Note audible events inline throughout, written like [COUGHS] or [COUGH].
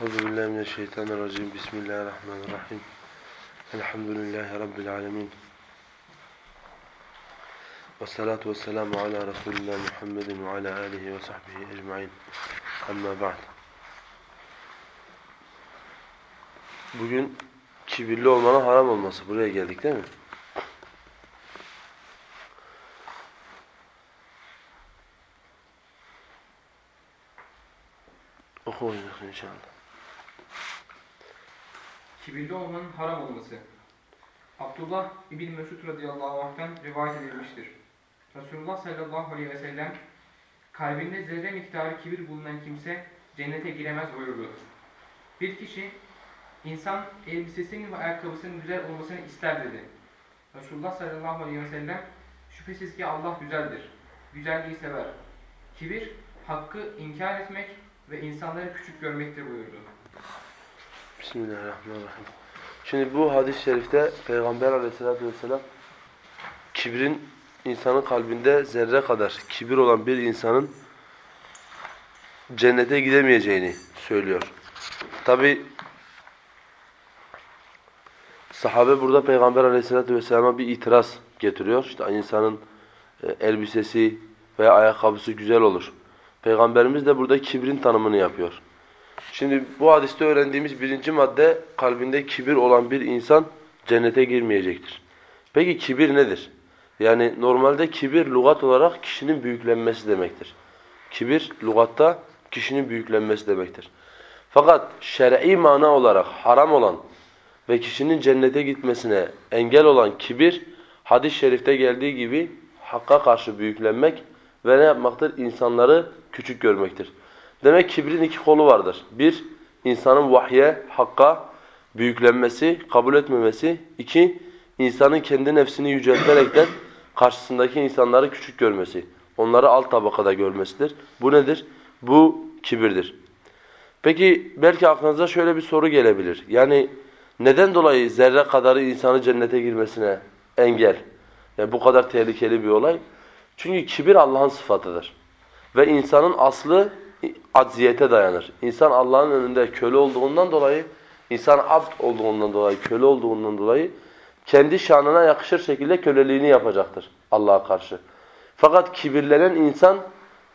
Euzu billahi mineşşeytanirracim. Bismillahirrahmanirrahim. Elhamdülillahi rabbil alamin. Ve salatu vesselamu ala Resulillah Muhammedin ve ala alihi ve sahbihi ecmaîn. Amma ba'd. Bugün kibirli olmanın haram olması. Buraya geldik değil mi? Oku inşallah. Kibirli olmanın haram olması. Abdullah İbn Mesud radıyallahu anh'tan rivayet edilmiştir. Resulullah sallallahu aleyhi ve sellem kalbinde zerre miktarı kibir bulunan kimse cennete giremez buyurdu. Bir kişi insan elbisesinin ve ayakkabısının güzel olmasını ister dedi. Resulullah sallallahu aleyhi ve sellem şüphesiz ki Allah güzeldir. Güzelliği sever. Kibir hakkı inkar etmek ve insanları küçük görmektir buyurdu. Bismillahirrahmanirrahim. Şimdi bu hadis-i şerifte Peygamber aleyhissalatü vesselam kibrin insanın kalbinde zerre kadar kibir olan bir insanın cennete gidemeyeceğini söylüyor. Tabi sahabe burada Peygamber aleyhissalatü vesselama bir itiraz getiriyor. İşte insanın e, elbisesi veya ayakkabısı güzel olur. Peygamberimiz de burada kibrin tanımını yapıyor. Şimdi bu hadiste öğrendiğimiz birinci madde kalbinde kibir olan bir insan cennete girmeyecektir. Peki kibir nedir? Yani normalde kibir lügat olarak kişinin büyüklenmesi demektir. Kibir lügatta kişinin büyüklenmesi demektir. Fakat şer'i mana olarak haram olan ve kişinin cennete gitmesine engel olan kibir hadis-i şerifte geldiği gibi hakka karşı büyüklenmek ve ne yapmaktır? İnsanları küçük görmektir. Demek kibrin iki kolu vardır. Bir, insanın vahye, hakka büyüklenmesi, kabul etmemesi. İki, insanın kendi nefsini yücelterekten karşısındaki insanları küçük görmesi. Onları alt tabakada görmesidir. Bu nedir? Bu kibirdir. Peki belki aklınıza şöyle bir soru gelebilir. Yani neden dolayı zerre kadarı insanı cennete girmesine engel? Yani bu kadar tehlikeli bir olay. Çünkü kibir Allah'ın sıfatıdır. Ve insanın aslı acziyete dayanır. İnsan Allah'ın önünde köle olduğundan dolayı, insan abd olduğundan dolayı, köle olduğundan dolayı kendi şanına yakışır şekilde köleliğini yapacaktır Allah'a karşı. Fakat kibirlenen insan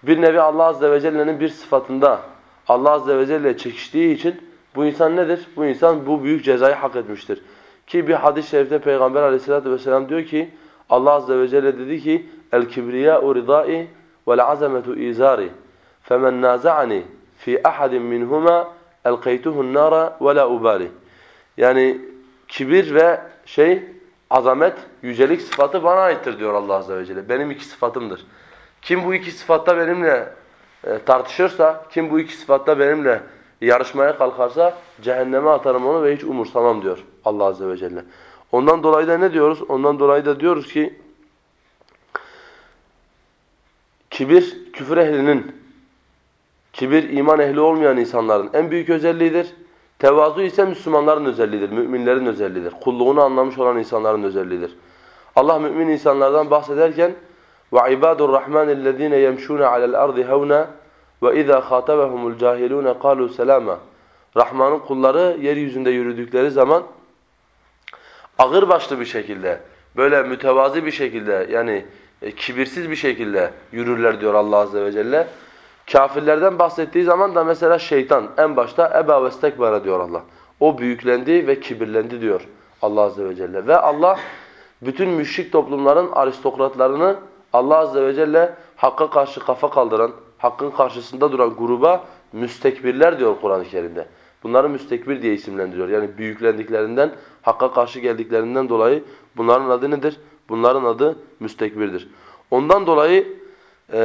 bir nevi Allah azze ve celle'nin bir sıfatında Allah azze ve celle çekiştiği için bu insan nedir? Bu insan bu büyük cezayı hak etmiştir. Ki bir hadis-i şerifte Peygamber aleyhissalatü vesselam diyor ki Allah azze ve celle dedi ki: "El kibriya'u ridai vel azametu izari. Femen naza'ani fi ahadin minhuma elqeytuhu'n nara ve la ubali." Yani kibir ve şey azamet, yücelik sıfatı bana aittir diyor Allah azze ve celle. Benim iki sıfatımdır. Kim bu iki sıfatta benimle e, tartışırsa, kim bu iki sıfatta benimle yarışmaya kalkarsa cehenneme atarım onu ve hiç umursamam diyor Allah azze ve celle. Ondan dolayı da ne diyoruz? Ondan dolayı da diyoruz ki kibir küfür ehlinin Kibir iman ehli olmayan insanların en büyük özelliğidir. Tevazu ise Müslümanların özelliğidir, müminlerin özelliğidir. Kulluğunu anlamış olan insanların özelliğidir. Allah mümin insanlardan bahsederken وَعِبَادُ الرَّحْمَنِ الَّذ۪ينَ يَمْشُونَ عَلَى الْأَرْضِ هَوْنًا وَإِذَا خَاطَبَهُمُ الْجَاهِلُونَ قَالُوا سَلَامًا Rahman'ın kulları yeryüzünde yürüdükleri zaman ağır başlı bir şekilde, böyle mütevazi bir şekilde yani e, kibirsiz bir şekilde yürürler diyor Allah Azze ve Celle. Kafirlerden bahsettiği zaman da mesela şeytan en başta eba ve stekbara diyor Allah. O büyüklendi ve kibirlendi diyor Allah Azze ve Celle. Ve Allah bütün müşrik toplumların aristokratlarını Allah Azze ve Celle hakka karşı kafa kaldıran, hakkın karşısında duran gruba müstekbirler diyor Kur'an-ı Kerim'de. Bunları müstekbir diye isimlendiriyor. Yani büyüklendiklerinden, hakka karşı geldiklerinden dolayı bunların adı nedir? Bunların adı müstekbirdir. Ondan dolayı e,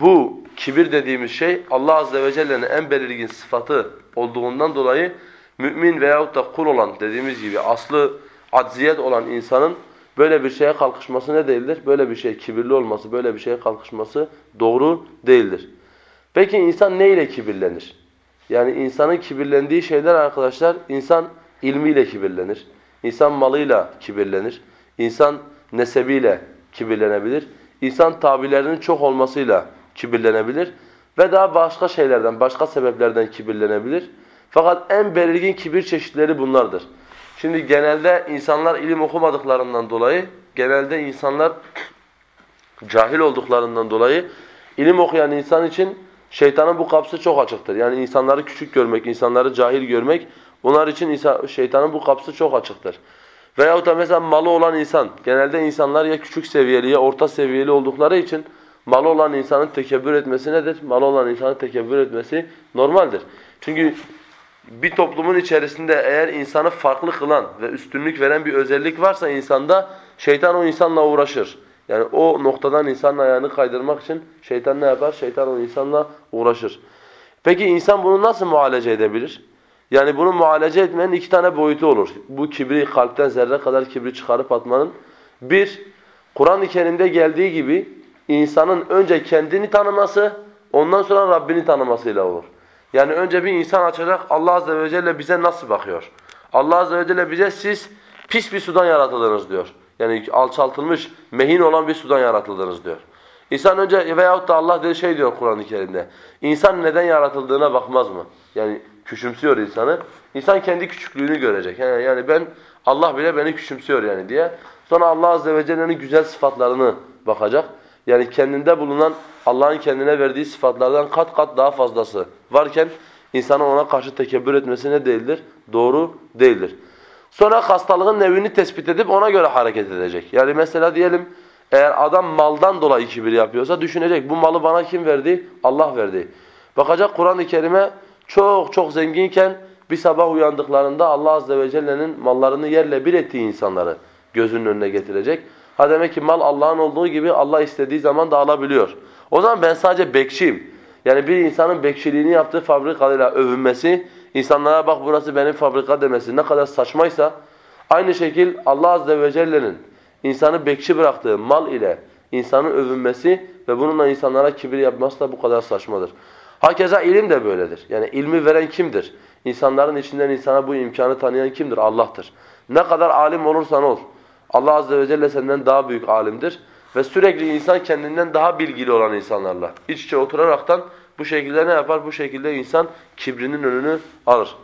bu kibir dediğimiz şey Allah azze ve celle'nin en belirgin sıfatı olduğundan dolayı mümin veyahut da kul olan dediğimiz gibi aslı acziyet olan insanın böyle bir şeye kalkışması ne değildir? Böyle bir şey kibirli olması, böyle bir şeye kalkışması doğru değildir. Peki insan ne ile kibirlenir? Yani insanın kibirlendiği şeyler arkadaşlar, insan ilmiyle kibirlenir. İnsan malıyla kibirlenir. İnsan nesebiyle kibirlenebilir. İnsan tabilerinin çok olmasıyla kibirlenebilir. ve daha başka şeylerden, başka sebeplerden kibirlenebilir. Fakat en belirgin kibir çeşitleri bunlardır. Şimdi genelde insanlar ilim okumadıklarından dolayı, genelde insanlar cahil olduklarından dolayı ilim okuyan insan için şeytanın bu kapısı çok açıktır. Yani insanları küçük görmek, insanları cahil görmek onlar için şeytanın bu kapısı çok açıktır. Veyahut da mesela malı olan insan, genelde insanlar ya küçük seviyeli ya orta seviyeli oldukları için malı olan insanın tekebbür etmesi nedir? Malı olan insanın tekebbür etmesi normaldir. Çünkü bir toplumun içerisinde eğer insanı farklı kılan ve üstünlük veren bir özellik varsa insanda şeytan o insanla uğraşır. Yani o noktadan insanın ayağını kaydırmak için şeytan ne yapar? Şeytan o insanla uğraşır. Peki insan bunu nasıl muhalece edebilir? Yani bunu muhalece etmenin iki tane boyutu olur. Bu kibri kalpten zerre kadar kibri çıkarıp atmanın. Bir, Kur'an-ı Kerim'de geldiği gibi insanın önce kendini tanıması, ondan sonra Rabbini tanımasıyla olur. Yani önce bir insan açacak Allah Azze ve Celle bize nasıl bakıyor? Allah Azze ve Celle bize siz pis bir sudan yaratıldınız diyor. Yani alçaltılmış, mehin olan bir sudan yaratıldınız diyor. İnsan önce veyahut da Allah de şey diyor Kur'an-ı Kerim'de. İnsan neden yaratıldığına bakmaz mı? Yani küçümsüyor insanı. İnsan kendi küçüklüğünü görecek. Yani, yani ben Allah bile beni küçümsüyor yani diye. Sonra Allah Azze ve Celle'nin güzel sıfatlarını bakacak. Yani kendinde bulunan Allah'ın kendine verdiği sıfatlardan kat kat daha fazlası varken insanın ona karşı tekebbür etmesi ne değildir? Doğru değildir. Sonra hastalığın nevini tespit edip ona göre hareket edecek. Yani mesela diyelim eğer adam maldan dolayı kibir yapıyorsa düşünecek. Bu malı bana kim verdi? Allah verdi. Bakacak Kur'an-ı Kerim'e çok çok zenginken bir sabah uyandıklarında Allah Azze ve Celle'nin mallarını yerle bir ettiği insanları gözünün önüne getirecek. Ha demek ki mal Allah'ın olduğu gibi Allah istediği zaman da alabiliyor. O zaman ben sadece bekçiyim. Yani bir insanın bekçiliğini yaptığı fabrikayla övünmesi, insanlara bak burası benim fabrika demesi ne kadar saçmaysa, aynı şekil Allah Azze ve Celle'nin insanı bekçi bıraktığı mal ile insanın övünmesi ve bununla insanlara kibir yapması da bu kadar saçmadır. Hakeza ilim de böyledir. Yani ilmi veren kimdir? İnsanların içinden insana bu imkanı tanıyan kimdir? Allah'tır. Ne kadar alim olursan ol. Allah Azze ve Celle senden daha büyük alimdir. Ve sürekli insan kendinden daha bilgili olan insanlarla iç içe oturaraktan bu şekilde ne yapar? Bu şekilde insan kibrinin önünü alır.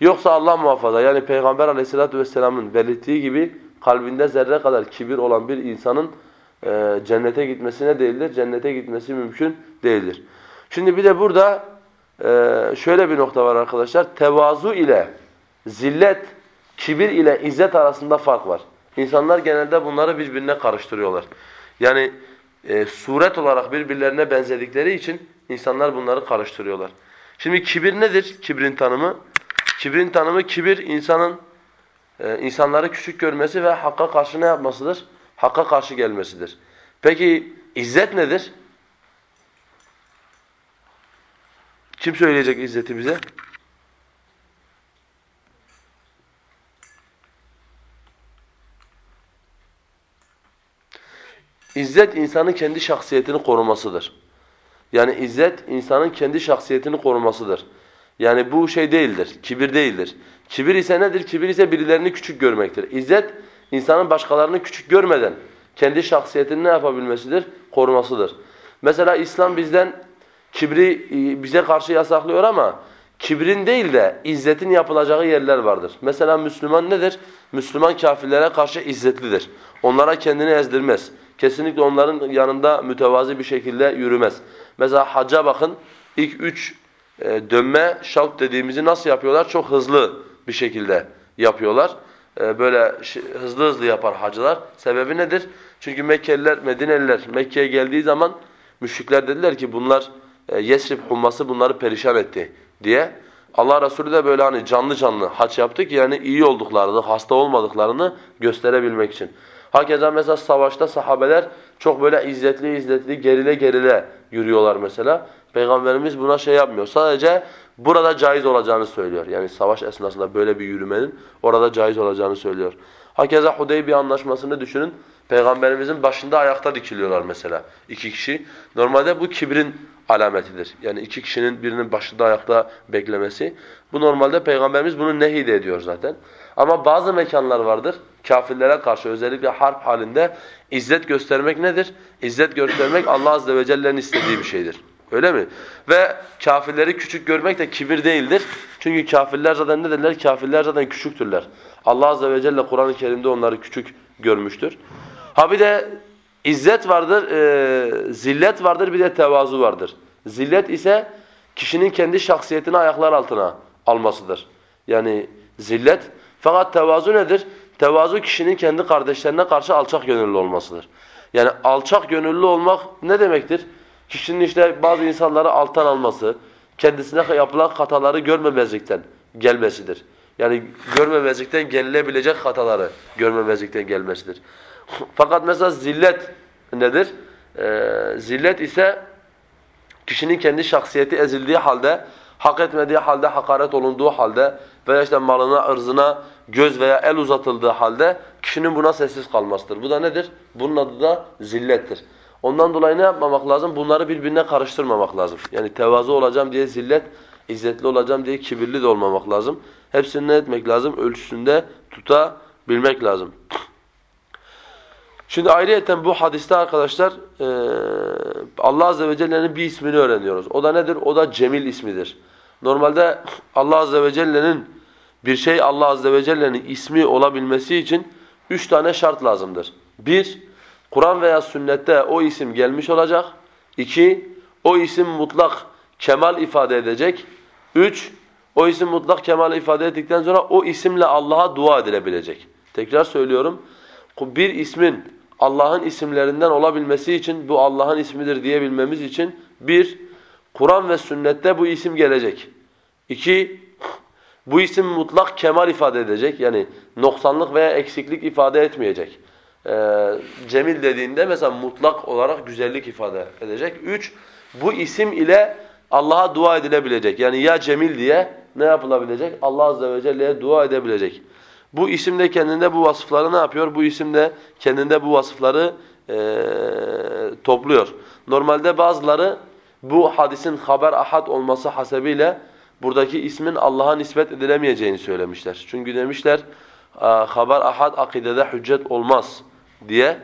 Yoksa Allah muhafaza yani Peygamber aleyhissalatu vesselamın belirttiği gibi kalbinde zerre kadar kibir olan bir insanın e, cennete gitmesine değildir. Cennete gitmesi mümkün değildir. Şimdi bir de burada e, şöyle bir nokta var arkadaşlar. Tevazu ile zillet, kibir ile izzet arasında fark var. İnsanlar genelde bunları birbirine karıştırıyorlar. Yani e, suret olarak birbirlerine benzedikleri için insanlar bunları karıştırıyorlar. Şimdi kibir nedir? Kibrin tanımı. Kibrin tanımı kibir insanın e, insanları küçük görmesi ve hakka karşı ne yapmasıdır? Hakka karşı gelmesidir. Peki izzet nedir? Kim söyleyecek izzeti bize? İzzet insanın kendi şahsiyetini korumasıdır. Yani izzet insanın kendi şahsiyetini korumasıdır. Yani bu şey değildir, kibir değildir. Kibir ise nedir? Kibir ise birilerini küçük görmektir. İzzet insanın başkalarını küçük görmeden kendi şahsiyetini ne yapabilmesidir? Korumasıdır. Mesela İslam bizden kibri e, bize karşı yasaklıyor ama kibrin değil de izzetin yapılacağı yerler vardır. Mesela Müslüman nedir? Müslüman kafirlere karşı izzetlidir. Onlara kendini ezdirmez. Kesinlikle onların yanında mütevazi bir şekilde yürümez. Mesela hacca bakın ilk üç e, dönme şavt dediğimizi nasıl yapıyorlar? Çok hızlı bir şekilde yapıyorlar. E, böyle hızlı hızlı yapar hacılar. Sebebi nedir? Çünkü Mekkeliler, Medineliler Mekke'ye geldiği zaman müşrikler dediler ki bunlar e, Yesrib humması bunları perişan etti diye. Allah Resulü de böyle hani canlı canlı haç yaptı ki yani iyi olduklarını, hasta olmadıklarını gösterebilmek için. Hakeza mesela savaşta sahabeler çok böyle izzetli izzetli gerile gerile yürüyorlar mesela. Peygamberimiz buna şey yapmıyor. Sadece burada caiz olacağını söylüyor. Yani savaş esnasında böyle bir yürümenin orada caiz olacağını söylüyor. Hakeza Hudeybiye anlaşmasını düşünün. Peygamberimizin başında ayakta dikiliyorlar mesela iki kişi. Normalde bu kibrin alametidir. Yani iki kişinin birinin başında ayakta beklemesi. Bu normalde Peygamberimiz bunu nehy ediyor zaten. Ama bazı mekanlar vardır. Kafirlere karşı özellikle harp halinde izzet göstermek nedir? İzzet göstermek Allah azze ve celle'nin istediği bir şeydir. Öyle mi? Ve kafirleri küçük görmek de kibir değildir. Çünkü kafirler zaten ne derler? Kafirler zaten küçüktürler. Allah azze ve celle Kur'an-ı Kerim'de onları küçük görmüştür. Ha bir de izzet vardır, e, zillet vardır, bir de tevazu vardır. Zillet ise kişinin kendi şahsiyetini ayaklar altına almasıdır. Yani zillet. Fakat tevazu nedir? Tevazu kişinin kendi kardeşlerine karşı alçak gönüllü olmasıdır. Yani alçak gönüllü olmak ne demektir? Kişinin işte bazı insanları alttan alması, kendisine yapılan hataları görmemezlikten gelmesidir. Yani görmemezlikten gelinebilecek hataları görmemezlikten gelmesidir. Fakat mesela zillet nedir? Ee, zillet ise kişinin kendi şahsiyeti ezildiği halde, hak etmediği halde, hakaret olunduğu halde veya işte malına, ırzına göz veya el uzatıldığı halde kişinin buna sessiz kalmasıdır. Bu da nedir? Bunun adı da zillettir. Ondan dolayı ne yapmamak lazım? Bunları birbirine karıştırmamak lazım. Yani tevazu olacağım diye zillet, izzetli olacağım diye kibirli de olmamak lazım. Hepsini ne etmek lazım? Ölçüsünde tutabilmek lazım. Şimdi ayrıyeten bu hadiste arkadaşlar Allah Azze ve Celle'nin bir ismini öğreniyoruz. O da nedir? O da Cemil ismidir. Normalde Allah Azze ve Celle'nin bir şey Allah Azze ve Celle'nin ismi olabilmesi için üç tane şart lazımdır. Bir, Kur'an veya sünnette o isim gelmiş olacak. İki, o isim mutlak kemal ifade edecek. Üç, o isim mutlak kemal ifade ettikten sonra o isimle Allah'a dua edilebilecek. Tekrar söylüyorum. Bir ismin Allah'ın isimlerinden olabilmesi için bu Allah'ın ismidir diyebilmemiz için bir, Kur'an ve sünnette bu isim gelecek. İki, bu isim mutlak kemal ifade edecek. Yani noksanlık veya eksiklik ifade etmeyecek. Ee, cemil dediğinde mesela mutlak olarak güzellik ifade edecek. Üç, bu isim ile Allah'a dua edilebilecek. Yani ya cemil diye ne yapılabilecek? Allah azze ve celle'ye dua edebilecek. Bu isim de kendinde bu vasıfları ne yapıyor? Bu isim de kendinde bu vasıfları e, topluyor. Normalde bazıları bu hadisin haber ahad olması hasebiyle buradaki ismin Allah'a nispet edilemeyeceğini söylemişler. Çünkü demişler haber ahad akidede hüccet olmaz diye.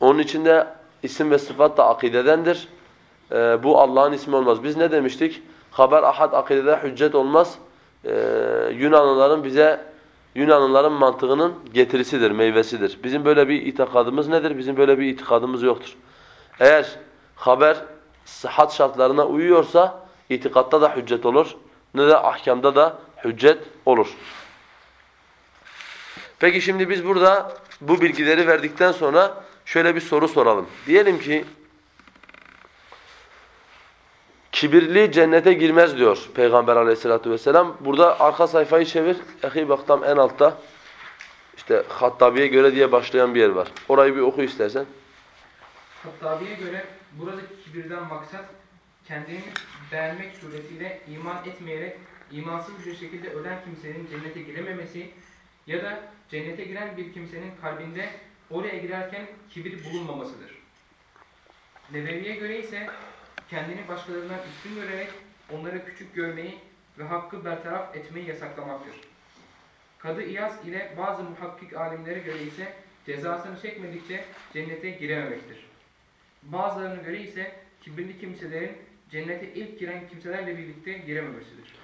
Onun için de isim ve sıfat da akidedendir. Ee, bu Allah'ın ismi olmaz. Biz ne demiştik? Haber ahad akidede hüccet olmaz. Ee, Yunanlıların bize Yunanlıların mantığının getirisidir, meyvesidir. Bizim böyle bir itikadımız nedir? Bizim böyle bir itikadımız yoktur. Eğer haber sıhhat şartlarına uyuyorsa itikatta da hüccet olur. Ne de ahkamda da hüccet olur. Peki şimdi biz burada bu bilgileri verdikten sonra şöyle bir soru soralım. Diyelim ki kibirli cennete girmez diyor Peygamber aleyhissalatu vesselam. Burada arka sayfayı çevir. Ehi bak tam en altta işte Hattabi'ye göre diye başlayan bir yer var. Orayı bir oku istersen. Hattabi'ye göre buradaki kibirden maksat kendini beğenmek suretiyle iman etmeyerek imansız bir şekilde ölen kimsenin cennete girememesi ya da cennete giren bir kimsenin kalbinde oraya girerken kibir bulunmamasıdır. Nebeviye göre ise kendini başkalarından üstün görerek onları küçük görmeyi ve hakkı bertaraf etmeyi yasaklamaktır. Kadı İyaz ile bazı muhakkik alimlere göre ise cezasını çekmedikçe cennete girememektir. Bazılarına göre ise kibirli kimselerin cennete ilk giren kimselerle birlikte girememesidir.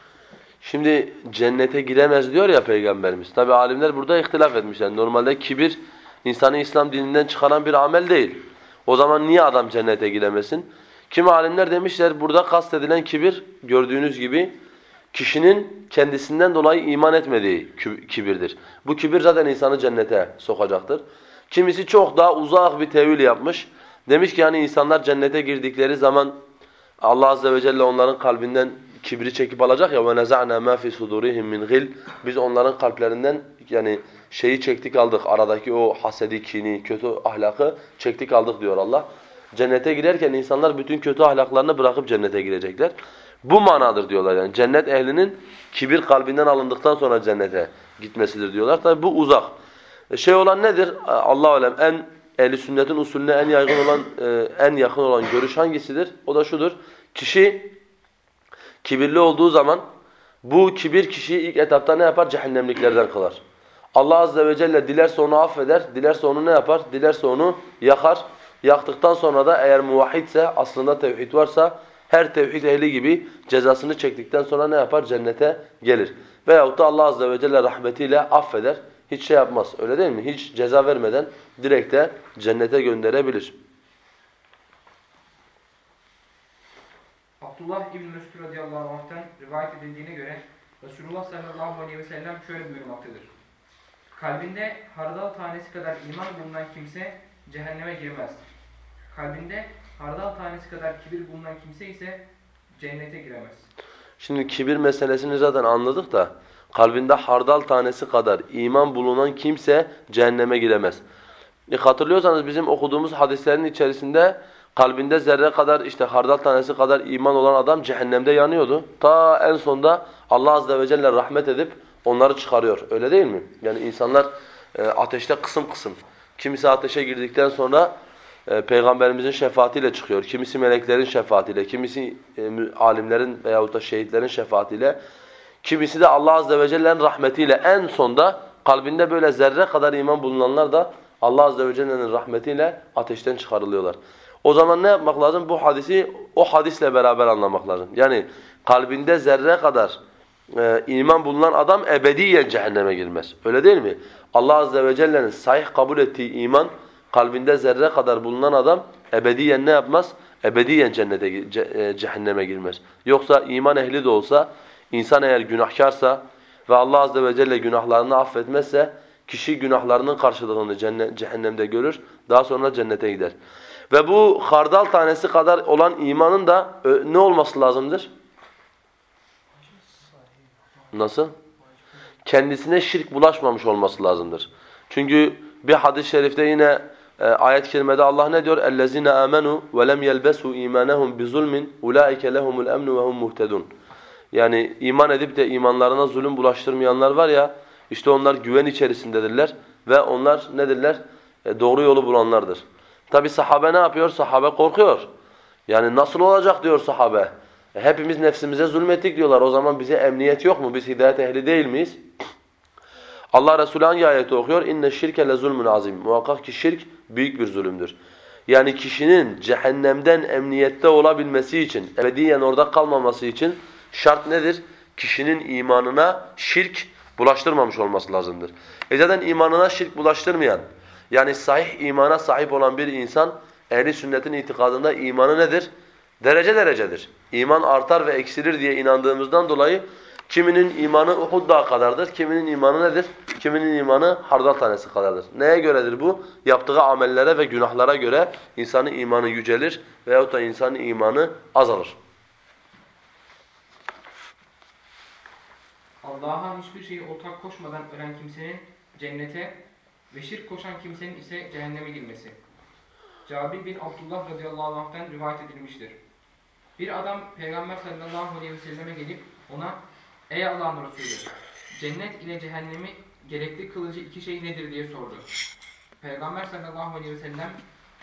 Şimdi cennete giremez diyor ya Peygamberimiz. Tabi alimler burada ihtilaf etmişler. Normalde kibir insanı İslam dininden çıkaran bir amel değil. O zaman niye adam cennete giremesin? Kimi alimler demişler burada kastedilen kibir gördüğünüz gibi kişinin kendisinden dolayı iman etmediği kibirdir. Bu kibir zaten insanı cennete sokacaktır. Kimisi çok daha uzak bir tevil yapmış. Demiş ki yani insanlar cennete girdikleri zaman Allah azze ve celle onların kalbinden kibri çekip alacak ya وَنَزَعْنَا مَا فِي صُدُورِهِمْ مِنْ غِلْ Biz onların kalplerinden yani şeyi çektik aldık. Aradaki o hasedi, kini, kötü ahlakı çektik aldık diyor Allah. Cennete girerken insanlar bütün kötü ahlaklarını bırakıp cennete girecekler. Bu manadır diyorlar yani. Cennet ehlinin kibir kalbinden alındıktan sonra cennete gitmesidir diyorlar. Tabi bu uzak. E, şey olan nedir? Allah alem en ehli sünnetin usulüne en yaygın olan e, en yakın olan görüş hangisidir? O da şudur. Kişi kibirli olduğu zaman bu kibir kişiyi ilk etapta ne yapar? Cehennemliklerden kılar. Allah azze ve celle dilerse onu affeder, dilerse onu ne yapar? Dilerse onu yakar. Yaktıktan sonra da eğer muvahhidse, aslında tevhid varsa her tevhid ehli gibi cezasını çektikten sonra ne yapar? Cennete gelir. Veyahut da Allah azze ve celle rahmetiyle affeder. Hiç şey yapmaz. Öyle değil mi? Hiç ceza vermeden direkt de cennete gönderebilir. Abdullah İbn Mesud radıyallahu anh'tan rivayet edildiğine göre Resulullah sallallahu aleyhi ve sellem şöyle buyurmaktadır. Kalbinde hardal tanesi kadar iman bulunan kimse cehenneme girmez. Kalbinde hardal tanesi kadar kibir bulunan kimse ise cennete giremez. Şimdi kibir meselesini zaten anladık da kalbinde hardal tanesi kadar iman bulunan kimse cehenneme giremez. E hatırlıyorsanız bizim okuduğumuz hadislerin içerisinde kalbinde zerre kadar işte hardal tanesi kadar iman olan adam cehennemde yanıyordu. Ta en sonda Allah azze ve celle rahmet edip onları çıkarıyor. Öyle değil mi? Yani insanlar e, ateşte kısım kısım. Kimisi ateşe girdikten sonra e, peygamberimizin şefaatiyle çıkıyor. Kimisi meleklerin şefaatiyle, kimisi alimlerin veyahut da şehitlerin şefaatiyle, kimisi de Allah azze ve celle'nin rahmetiyle en sonda kalbinde böyle zerre kadar iman bulunanlar da Allah azze ve celle'nin rahmetiyle ateşten çıkarılıyorlar. O zaman ne yapmak lazım? Bu hadisi o hadisle beraber anlamak lazım. Yani kalbinde zerre kadar e, iman bulunan adam ebediyen cehenneme girmez. Öyle değil mi? Allah azze ve celle'nin sahih kabul ettiği iman kalbinde zerre kadar bulunan adam ebediyen ne yapmaz? Ebediyen cennete e, cehenneme girmez. Yoksa iman ehli de olsa insan eğer günahkarsa ve Allah azze ve celle günahlarını affetmezse kişi günahlarının karşılığını cehennemde görür. Daha sonra cennete gider. Ve bu hardal tanesi kadar olan imanın da ne olması lazımdır? Nasıl? Kendisine şirk bulaşmamış olması lazımdır. Çünkü bir hadis-i şerifte yine e, ayet-i kerimede Allah ne diyor? اَلَّذِينَ آمَنُوا وَلَمْ يَلْبَسُوا اِيمَانَهُمْ بِظُلْمٍ اُولَٰئِكَ لَهُمُ الْاَمْنُ وَهُمْ مُهْتَدُونَ Yani iman edip de imanlarına zulüm bulaştırmayanlar var ya, işte onlar güven içerisindedirler ve onlar nedirler? E, doğru yolu bulanlardır. Tabi sahabe ne yapıyor? Sahabe korkuyor. Yani nasıl olacak diyor sahabe. E, hepimiz nefsimize zulmettik diyorlar. O zaman bize emniyet yok mu? Biz hidayet ehli değil miyiz? Allah Resulü hangi ayeti okuyor? İnne şirke le zulmun azim. Muhakkak ki şirk büyük bir zulümdür. Yani kişinin cehennemden emniyette olabilmesi için, ebediyen orada kalmaması için şart nedir? Kişinin imanına şirk bulaştırmamış olması lazımdır. E zaten imanına şirk bulaştırmayan, yani sahih imana sahip olan bir insan, ehli sünnetin itikadında imanı nedir? Derece derecedir. İman artar ve eksilir diye inandığımızdan dolayı Kiminin imanı Uhud dağı kadardır, kiminin imanı nedir? Kiminin imanı hardal tanesi kadardır. Neye göredir bu? Yaptığı amellere ve günahlara göre insanın imanı yücelir veyahut da insanın imanı azalır. Allah'a hiçbir şeyi ortak koşmadan ölen kimsenin cennete ve şirk koşan kimsenin ise cehenneme girmesi. Cabir bin Abdullah radıyallahu anh'tan rivayet edilmiştir. Bir adam Peygamber sallallahu aleyhi ve selleme gelip ona Ey Allah'ın Resulü, cennet ile cehennemi gerekli kılıcı iki şey nedir diye sordu. Peygamber sallallahu aleyhi ve sellem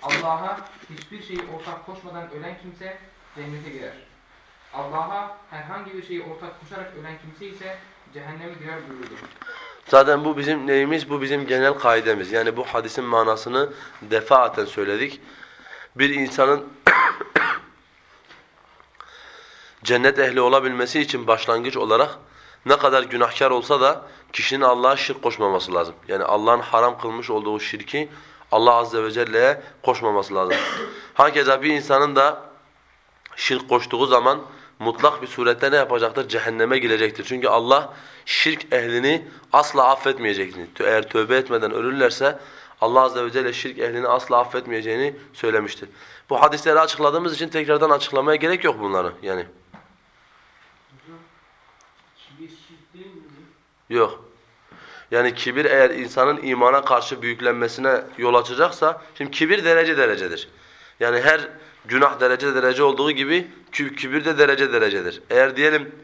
Allah'a hiçbir şeyi ortak koşmadan ölen kimse cennete girer. Allah'a herhangi bir şeyi ortak koşarak ölen kimse ise cehenneme girer buyurdu. Zaten bu bizim neyimiz? Bu bizim genel kaidemiz. Yani bu hadisin manasını defaaten söyledik. Bir insanın [COUGHS] cennet ehli olabilmesi için başlangıç olarak ne kadar günahkar olsa da kişinin Allah'a şirk koşmaması lazım. Yani Allah'ın haram kılmış olduğu şirki Allah azze ve celle'ye koşmaması lazım. [COUGHS] Hakeza bir insanın da şirk koştuğu zaman mutlak bir surette ne yapacaktır? Cehenneme girecektir. Çünkü Allah şirk ehlini asla affetmeyecektir. Eğer tövbe etmeden ölürlerse Allah azze ve celle şirk ehlini asla affetmeyeceğini söylemiştir. Bu hadisleri açıkladığımız için tekrardan açıklamaya gerek yok bunları yani. Yok. Yani kibir eğer insanın imana karşı büyüklenmesine yol açacaksa, şimdi kibir derece derecedir. Yani her günah derece derece olduğu gibi kibir de derece derecedir. Eğer diyelim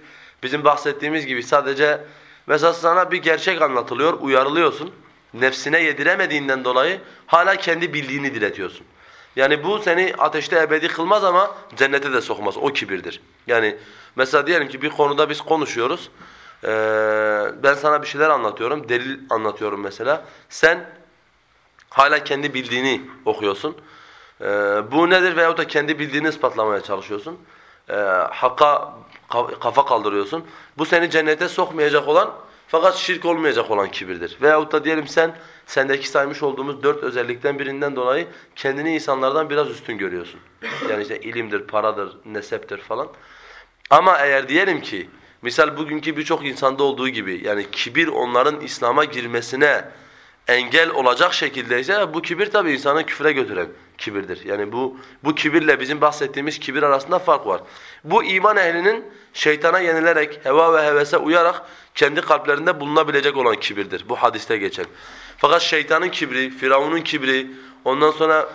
bizim bahsettiğimiz gibi sadece mesela sana bir gerçek anlatılıyor, uyarılıyorsun. Nefsine yediremediğinden dolayı hala kendi bildiğini diletiyorsun. Yani bu seni ateşte ebedi kılmaz ama cennete de sokmaz. O kibirdir. Yani mesela diyelim ki bir konuda biz konuşuyoruz. Ee, ben sana bir şeyler anlatıyorum, delil anlatıyorum mesela. Sen hala kendi bildiğini okuyorsun. Ee, bu nedir veyahut da kendi bildiğini ispatlamaya çalışıyorsun. e, hakka ka- kafa kaldırıyorsun. Bu seni cennete sokmayacak olan fakat şirk olmayacak olan kibirdir. Veyahut da diyelim sen sendeki saymış olduğumuz dört özellikten birinden dolayı kendini insanlardan biraz üstün görüyorsun. Yani işte ilimdir, paradır, neseptir falan. Ama eğer diyelim ki misal bugünkü birçok insanda olduğu gibi yani kibir onların İslam'a girmesine engel olacak şekildeyse bu kibir tabii insanı küfre götüren kibirdir. Yani bu bu kibirle bizim bahsettiğimiz kibir arasında fark var. Bu iman ehlinin şeytana yenilerek, heva ve hevese uyarak kendi kalplerinde bulunabilecek olan kibirdir. Bu hadiste geçen. Fakat şeytanın kibri, Firavun'un kibri, ondan sonra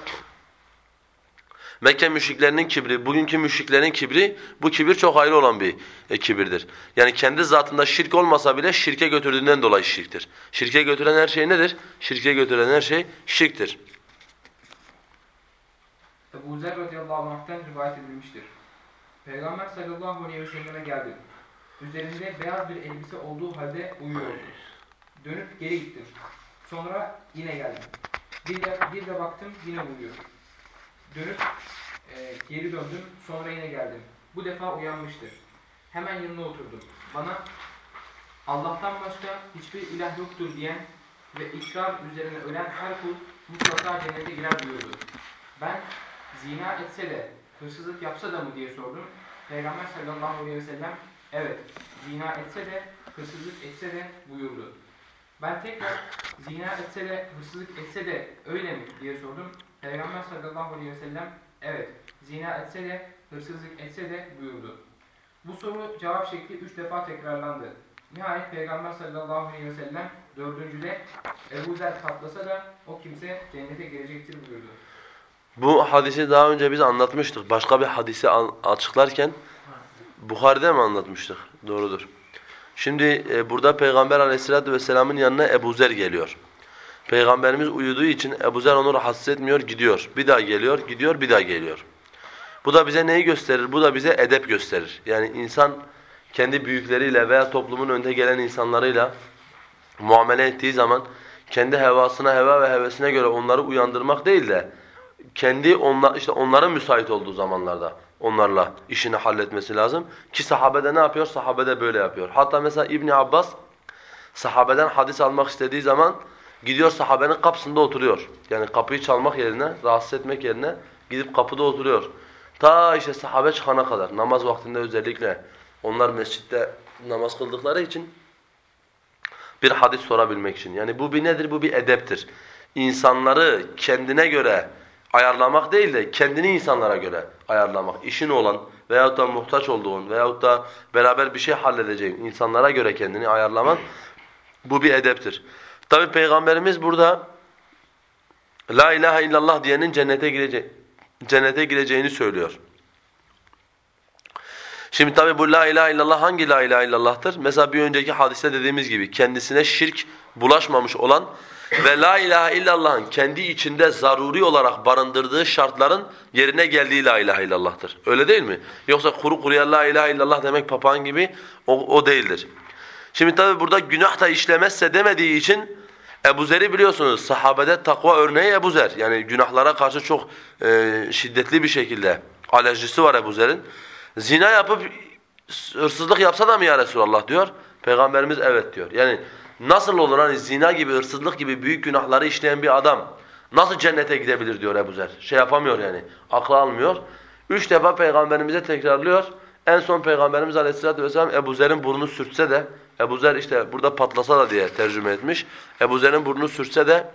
Mekke müşriklerinin kibri, bugünkü müşriklerin kibri, bu kibir çok ayrı olan bir e, kibirdir. Yani kendi zatında şirk olmasa bile şirke götürdüğünden dolayı şirktir. Şirke götüren her şey nedir? Şirke götüren her şey şirktir. Ebu Zer radıyallahu anh'tan rivayet edilmiştir. Peygamber sallallahu aleyhi ve selleme geldim. Üzerinde beyaz bir elbise olduğu halde uyuyordu. Dönüp geri gittim. Sonra yine geldim. Bir de, bir de baktım yine uyuyor. Dönüp e, geri döndüm. Sonra yine geldim. Bu defa uyanmıştı. Hemen yanına oturdum. Bana Allah'tan başka hiçbir ilah yoktur diyen ve ikrar üzerine ölen her kul mutlaka cennete girer buyurdu. Ben zina etse de, hırsızlık yapsa da mı diye sordum. Peygamber sallallahu aleyhi ve sellem evet zina etse de, hırsızlık etse de buyurdu. Ben tekrar zina etse de, hırsızlık etse de öyle mi diye sordum. Peygamber sallallahu aleyhi ve sellem evet zina etse de, hırsızlık etse de buyurdu. Bu soru cevap şekli üç defa tekrarlandı. Nihayet Peygamber sallallahu aleyhi ve sellem dördüncüde Ebu Zer patlasa da o kimse cennete girecektir buyurdu. Bu hadisi daha önce biz anlatmıştık. Başka bir hadisi açıklarken Bukhari'de mi anlatmıştık? Doğrudur. Şimdi e, burada Peygamber aleyhissalatu vesselamın yanına Ebu Zer geliyor. Peygamberimiz uyuduğu için Ebu Zer onu rahatsız etmiyor, gidiyor. Bir daha geliyor, gidiyor, bir daha geliyor. Bu da bize neyi gösterir? Bu da bize edep gösterir. Yani insan kendi büyükleriyle veya toplumun önde gelen insanlarıyla muamele ettiği zaman kendi hevasına, heva ve hevesine göre onları uyandırmak değil de kendi onlar işte onların müsait olduğu zamanlarda onlarla işini halletmesi lazım. Ki sahabede ne yapıyor? Sahabede böyle yapıyor. Hatta mesela İbn Abbas sahabeden hadis almak istediği zaman gidiyor sahabenin kapısında oturuyor. Yani kapıyı çalmak yerine, rahatsız etmek yerine gidip kapıda oturuyor. Ta işte sahabe çıkana kadar namaz vaktinde özellikle onlar mescitte namaz kıldıkları için bir hadis sorabilmek için. Yani bu bir nedir? Bu bir edeptir. İnsanları kendine göre ayarlamak değil de kendini insanlara göre ayarlamak. İşin olan veyahut da muhtaç olduğun veyahut da beraber bir şey halledeceğin insanlara göre kendini ayarlaman bu bir edeptir. Tabi Peygamberimiz burada La ilahe illallah diyenin cennete girece cennete gireceğini söylüyor. Şimdi tabi bu la ilahe illallah hangi la ilahe illallah'tır? Mesela bir önceki hadiste dediğimiz gibi kendisine şirk bulaşmamış olan ve la ilahe illallah'ın kendi içinde zaruri olarak barındırdığı şartların yerine geldiği la ilahe illallah'tır. Öyle değil mi? Yoksa kuru kuruya la ilahe illallah demek papağan gibi o, o değildir. Şimdi tabi burada günah da işlemezse demediği için Ebu Zer'i biliyorsunuz sahabede takva örneği Ebu Zer. Yani günahlara karşı çok e, şiddetli bir şekilde alerjisi var Ebu Zer'in. Zina yapıp hırsızlık yapsa da mı ya Resulallah diyor. Peygamberimiz evet diyor. Yani nasıl olur hani zina gibi, hırsızlık gibi büyük günahları işleyen bir adam nasıl cennete gidebilir diyor Ebu Zer. Şey yapamıyor yani, akla almıyor. Üç defa Peygamberimize tekrarlıyor. En son Peygamberimiz Aleyhisselatü Vesselam Ebu Zer'in burnu sürtse de, Ebu Zer işte burada patlasa da diye tercüme etmiş. Ebu Zer'in burnu sürtse de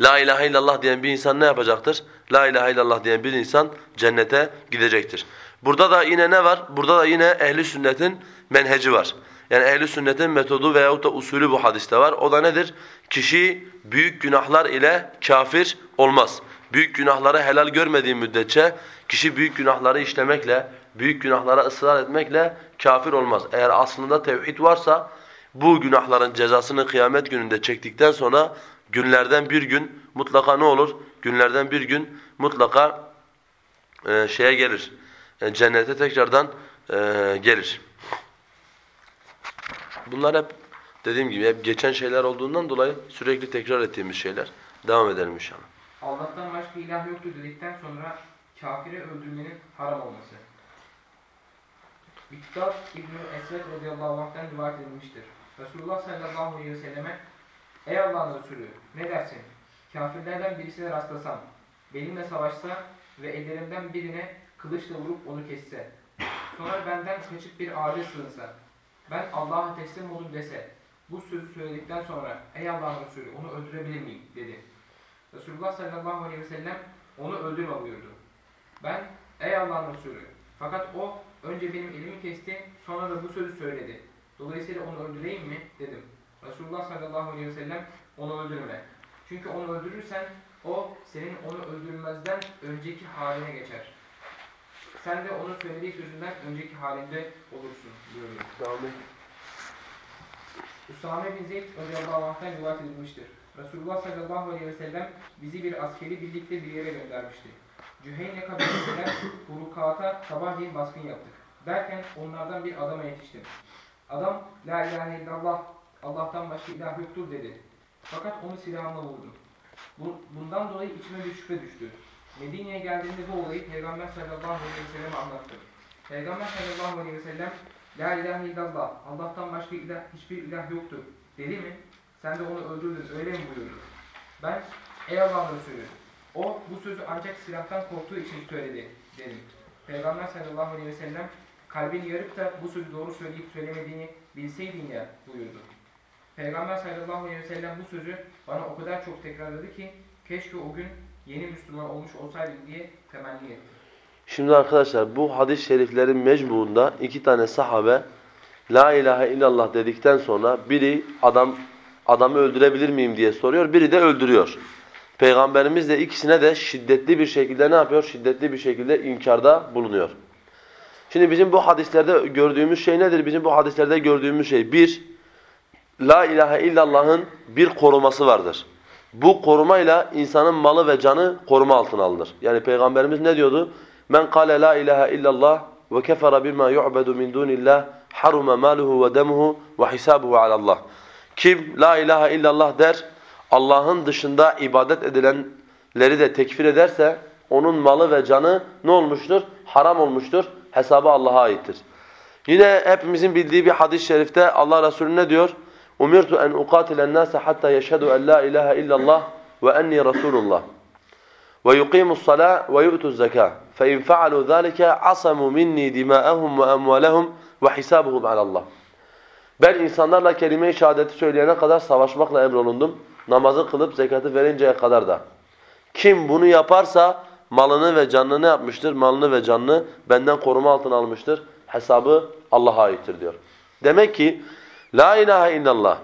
La ilahe illallah diyen bir insan ne yapacaktır? La ilahe illallah diyen bir insan cennete gidecektir. Burada da yine ne var? Burada da yine ehli sünnetin menheci var. Yani ehli sünnetin metodu veyahut da usulü bu hadiste var. O da nedir? Kişi büyük günahlar ile kafir olmaz. Büyük günahları helal görmediği müddetçe kişi büyük günahları işlemekle, büyük günahlara ısrar etmekle kafir olmaz. Eğer aslında tevhid varsa bu günahların cezasını kıyamet gününde çektikten sonra günlerden bir gün mutlaka ne olur? Günlerden bir gün mutlaka e, şeye gelir. E, cennete tekrardan e, gelir. Bunlar hep dediğim gibi hep geçen şeyler olduğundan dolayı sürekli tekrar ettiğimiz şeyler. Devam edelim inşallah. Allah'tan başka ilah yoktur dedikten sonra kafiri öldürmenin haram olması. Miktat İbn-i Esved radıyallahu anh'tan rivayet edilmiştir. Resulullah sallallahu aleyhi ve selleme Ey Allah'ın Resulü ne dersin? Kafirlerden birisine rastlasam, benimle savaşsa ve ellerimden birine kılıçla vurup onu kesse, sonra benden kaçıp bir ağaca sığınsa, ben Allah'a teslim olun dese, bu sözü söyledikten sonra ey Allah'ın Resulü onu öldürebilir miyim dedi. Resulullah sallallahu aleyhi ve sellem onu öldürme buyurdu. Ben ey Allah'ın Resulü fakat o önce benim elimi kesti sonra da bu sözü söyledi. Dolayısıyla onu öldüreyim mi dedim. Resulullah sallallahu aleyhi ve sellem onu öldürme. Çünkü onu öldürürsen o senin onu öldürmezden önceki haline geçer. Sen de onun söylediği sözünden önceki halinde olursun. Devam et. Usame bin Zeyd radıyallahu anh'tan rivayet edilmiştir. Resulullah sallallahu aleyhi ve sellem bizi bir askeri birlikte bir yere göndermişti. Cüheyne kabilesinden Hurukat'a sabahleyin baskın yaptık. Derken onlardan bir adama yetiştim. Adam la ilahe illallah Allah'tan başka ilah yoktur dedi. Fakat onu silahımla vurdum. Bu- Bundan dolayı içime bir şüphe düştü. Medine'ye geldiğimde bu olayı Peygamber sallallahu aleyhi ve selleme anlattım. Peygamber sallallahu aleyhi ve sellem La ilahe illallah, Allah'tan başka ilah, hiçbir ilah yoktur dedi mi? Sen de onu öldürdün, öyle mi buyurdu? Ben, ey Allah'ın Resulü, o bu sözü ancak silahtan korktuğu için söyledi dedim. Peygamber sallallahu aleyhi ve sellem, kalbini yarıp da bu sözü doğru söyleyip söylemediğini bilseydin ya buyurdu. Peygamber sallallahu aleyhi ve sellem bu sözü bana o kadar çok tekrarladı ki, keşke o gün yeni Müslüman olmuş olsaydım diye temenni ettim. Şimdi arkadaşlar bu hadis-i şeriflerin mecmuunda iki tane sahabe La ilahe illallah dedikten sonra biri adam adamı öldürebilir miyim diye soruyor. Biri de öldürüyor. Peygamberimiz de ikisine de şiddetli bir şekilde ne yapıyor? Şiddetli bir şekilde inkarda bulunuyor. Şimdi bizim bu hadislerde gördüğümüz şey nedir? Bizim bu hadislerde gördüğümüz şey bir, La ilahe illallah'ın bir koruması vardır. Bu korumayla insanın malı ve canı koruma altına alınır. Yani Peygamberimiz ne diyordu? Men kâle la ilahe illallah ve kefere bima yu'bedu min dunillah haruma maluhu ve demuhu ve hisabuhu alallah. Kim la ilahe illallah der, Allah'ın dışında ibadet edilenleri de tekfir ederse onun malı ve canı ne olmuştur? Haram olmuştur. Hesabı Allah'a aittir. Yine hepimizin bildiği bir hadis-i şerifte Allah Resulü ne diyor? Umirtu en uqatilen nase hatta yeşhedü en la ilahe illallah ve enni rasulullah. Ve yuqimus salah ve yu'tuz zekâ. Fe in fa'alu zâlike asamu minni dimâ'ahum ve emwâlehum ve hisabuhum alallah. Ben insanlarla kelime-i şehadeti söyleyene kadar savaşmakla emrolundum. Namazı kılıp zekatı verinceye kadar da. Kim bunu yaparsa malını ve canını ne yapmıştır? Malını ve canını benden koruma altına almıştır. Hesabı Allah'a aittir diyor. Demek ki la ilahe illallah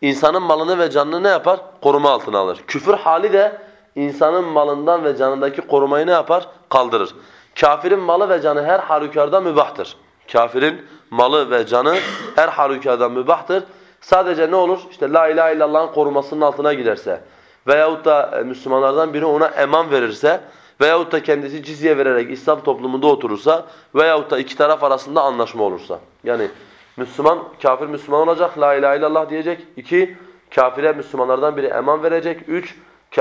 insanın malını ve canını ne yapar? Koruma altına alır. Küfür hali de insanın malından ve canındaki korumayı ne yapar? Kaldırır. Kafirin malı ve canı her halükarda mübahtır. Kafirin malı ve canı her halükarda mübahtır. Sadece ne olur? İşte la ilahe illallah'ın korumasının altına girerse veyahut da e, Müslümanlardan biri ona eman verirse veyahut da kendisi cizye vererek İslam toplumunda oturursa veyahut da iki taraf arasında anlaşma olursa. Yani Müslüman, kafir Müslüman olacak, la ilahe illallah diyecek. İki, kafire Müslümanlardan biri eman verecek. Üç,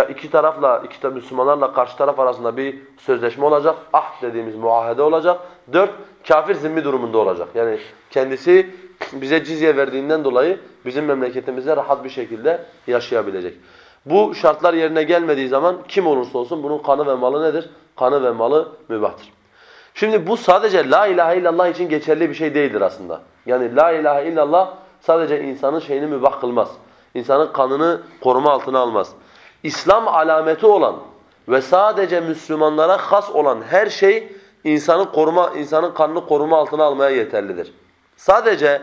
iki tarafla, iki ta Müslümanlarla karşı taraf arasında bir sözleşme olacak. Ah dediğimiz muahede olacak. Dört, kafir zimmi durumunda olacak. Yani kendisi bize cizye verdiğinden dolayı bizim memleketimizde rahat bir şekilde yaşayabilecek. Bu şartlar yerine gelmediği zaman kim olursa olsun bunun kanı ve malı nedir? Kanı ve malı mübahtır. Şimdi bu sadece la ilahe illallah için geçerli bir şey değildir aslında. Yani la ilahe illallah sadece insanın şeyini mübah kılmaz. İnsanın kanını koruma altına almaz. İslam alameti olan ve sadece Müslümanlara has olan her şey insanın koruma insanın kanını koruma altına almaya yeterlidir. Sadece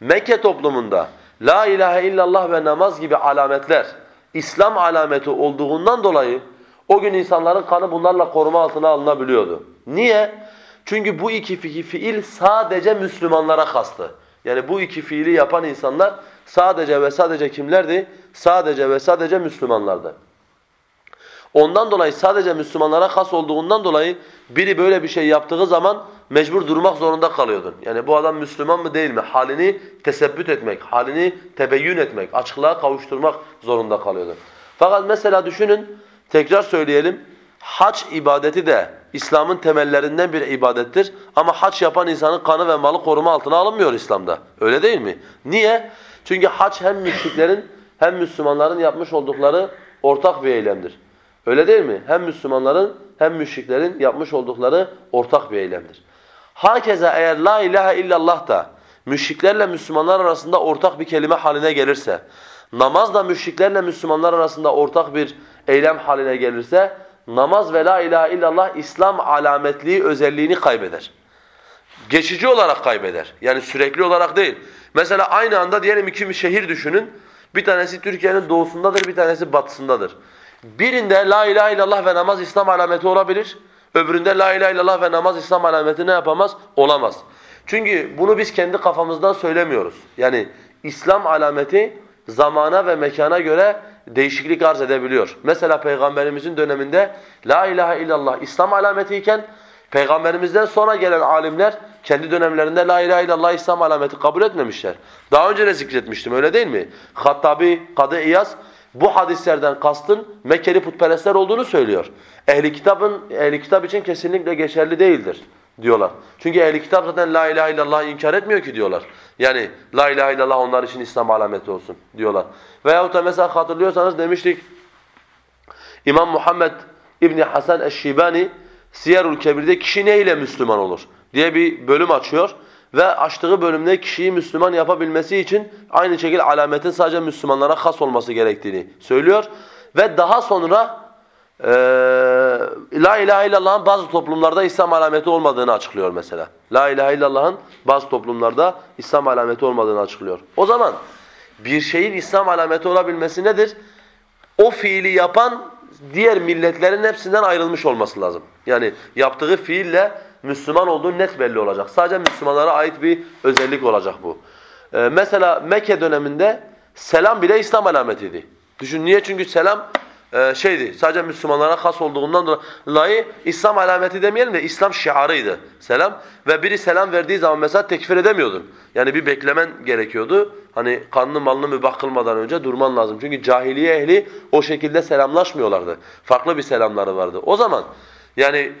Mekke toplumunda la ilahe illallah ve namaz gibi alametler İslam alameti olduğundan dolayı o gün insanların kanı bunlarla koruma altına alınabiliyordu. Niye? Çünkü bu iki fi- fiil sadece Müslümanlara kastı. Yani bu iki fiili yapan insanlar sadece ve sadece kimlerdi? Sadece ve sadece Müslümanlardı. Ondan dolayı sadece Müslümanlara has olduğundan dolayı biri böyle bir şey yaptığı zaman mecbur durmak zorunda kalıyordun. Yani bu adam Müslüman mı değil mi? Halini tesebbüt etmek, halini tebeyyün etmek, açıklığa kavuşturmak zorunda kalıyordun. Fakat mesela düşünün, tekrar söyleyelim, hac ibadeti de İslam'ın temellerinden bir ibadettir. Ama haç yapan insanın kanı ve malı koruma altına alınmıyor İslam'da. Öyle değil mi? Niye? Çünkü haç hem müşriklerin hem Müslümanların yapmış oldukları ortak bir eylemdir. Öyle değil mi? Hem Müslümanların hem müşriklerin yapmış oldukları ortak bir eylemdir. Hakeza eğer la ilahe illallah da müşriklerle Müslümanlar arasında ortak bir kelime haline gelirse, namaz da müşriklerle Müslümanlar arasında ortak bir eylem haline gelirse, namaz ve la ilahe illallah İslam alametliği özelliğini kaybeder. Geçici olarak kaybeder. Yani sürekli olarak değil. Mesela aynı anda diyelim iki şehir düşünün. Bir tanesi Türkiye'nin doğusundadır, bir tanesi batısındadır. Birinde la ilahe illallah ve namaz İslam alameti olabilir. Öbüründe la ilahe illallah ve namaz İslam alameti ne yapamaz? Olamaz. Çünkü bunu biz kendi kafamızdan söylemiyoruz. Yani İslam alameti zamana ve mekana göre değişiklik arz edebiliyor. Mesela Peygamberimizin döneminde la ilahe illallah İslam alametiyken Peygamberimizden sonra gelen alimler kendi dönemlerinde la ilahe illallah İslam alameti kabul etmemişler. Daha önce de zikretmiştim öyle değil mi? Hattabi, Kadı İyaz bu hadislerden kastın Mekkeli putperestler olduğunu söylüyor. Ehli kitabın ehli kitap için kesinlikle geçerli değildir diyorlar. Çünkü ehli kitap zaten la ilahe illallah inkar etmiyor ki diyorlar. Yani la ilahe illallah onlar için İslam alameti olsun diyorlar. Veyahut da mesela hatırlıyorsanız demiştik İmam Muhammed İbni Hasan Eşşibani Siyerul Kebir'de kişi ne ile Müslüman olur diye bir bölüm açıyor. Ve açtığı bölümde kişiyi Müslüman yapabilmesi için aynı şekilde alametin sadece Müslümanlara has olması gerektiğini söylüyor. Ve daha sonra e, La ilahe illallah'ın bazı toplumlarda İslam alameti olmadığını açıklıyor mesela. La ilahe illallah'ın bazı toplumlarda İslam alameti olmadığını açıklıyor. O zaman bir şeyin İslam alameti olabilmesi nedir? O fiili yapan diğer milletlerin hepsinden ayrılmış olması lazım. Yani yaptığı fiille Müslüman olduğu net belli olacak. Sadece Müslümanlara ait bir özellik olacak bu. Ee, mesela Mekke döneminde selam bile İslam alametiydi. Düşün niye? Çünkü selam e, şeydi sadece Müslümanlara has olduğundan dolayı İslam alameti demeyelim de İslam şiarıydı selam. Ve biri selam verdiği zaman mesela tekfir edemiyordun. Yani bir beklemen gerekiyordu. Hani kanlı malını mübah kılmadan önce durman lazım. Çünkü cahiliye ehli o şekilde selamlaşmıyorlardı. Farklı bir selamları vardı. O zaman yani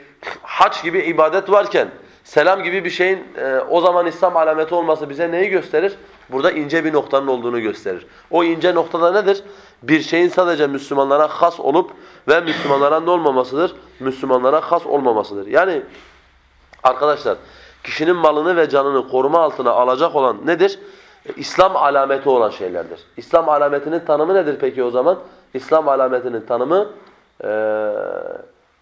haç gibi ibadet varken selam gibi bir şeyin e, o zaman İslam alameti olması bize neyi gösterir? Burada ince bir noktanın olduğunu gösterir. O ince noktada nedir? Bir şeyin sadece Müslümanlara has olup ve Müslümanlara ne olmamasıdır? Müslümanlara has olmamasıdır. Yani arkadaşlar kişinin malını ve canını koruma altına alacak olan nedir? E, İslam alameti olan şeylerdir. İslam alametinin tanımı nedir peki o zaman? İslam alametinin tanımı eee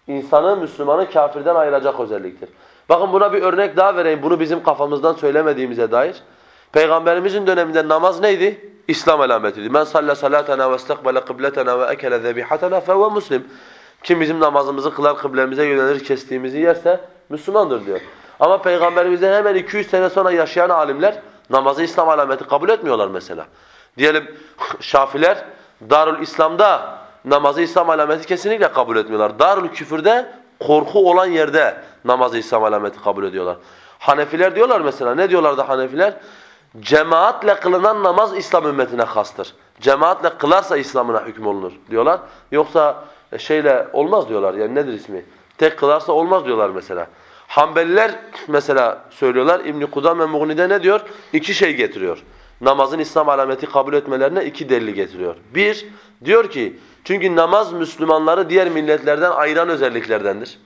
insanı Müslümanı kafirden ayıracak özelliktir. Bakın buna bir örnek daha vereyim. Bunu bizim kafamızdan söylemediğimize dair. Peygamberimizin döneminde namaz neydi? İslam alametiydi. Men salle salatena ve istakbale kıbletena ve ekele zebihatena fehuve muslim. Kim bizim namazımızı kılar, kıblemize yönelir, kestiğimizi yerse Müslümandır diyor. Ama Peygamberimizden hemen 200 sene sonra yaşayan alimler namazı İslam alameti kabul etmiyorlar mesela. Diyelim [LAUGHS] Şafiler Darül İslam'da namazı İslam alameti kesinlikle kabul etmiyorlar. Darül küfürde korku olan yerde namazı İslam alameti kabul ediyorlar. Hanefiler diyorlar mesela ne diyorlar da Hanefiler? Cemaatle kılınan namaz İslam ümmetine hastır. Cemaatle kılarsa İslam'ına hüküm olunur diyorlar. Yoksa e, şeyle olmaz diyorlar. Yani nedir ismi? Tek kılarsa olmaz diyorlar mesela. Hanbeliler [CLEARS THROAT] mesela söylüyorlar. İbn Kudam ve Mughni'de ne diyor? İki şey getiriyor. Namazın İslam alameti kabul etmelerine iki delil getiriyor. Bir, diyor ki çünkü namaz Müslümanları diğer milletlerden ayıran özelliklerdendir.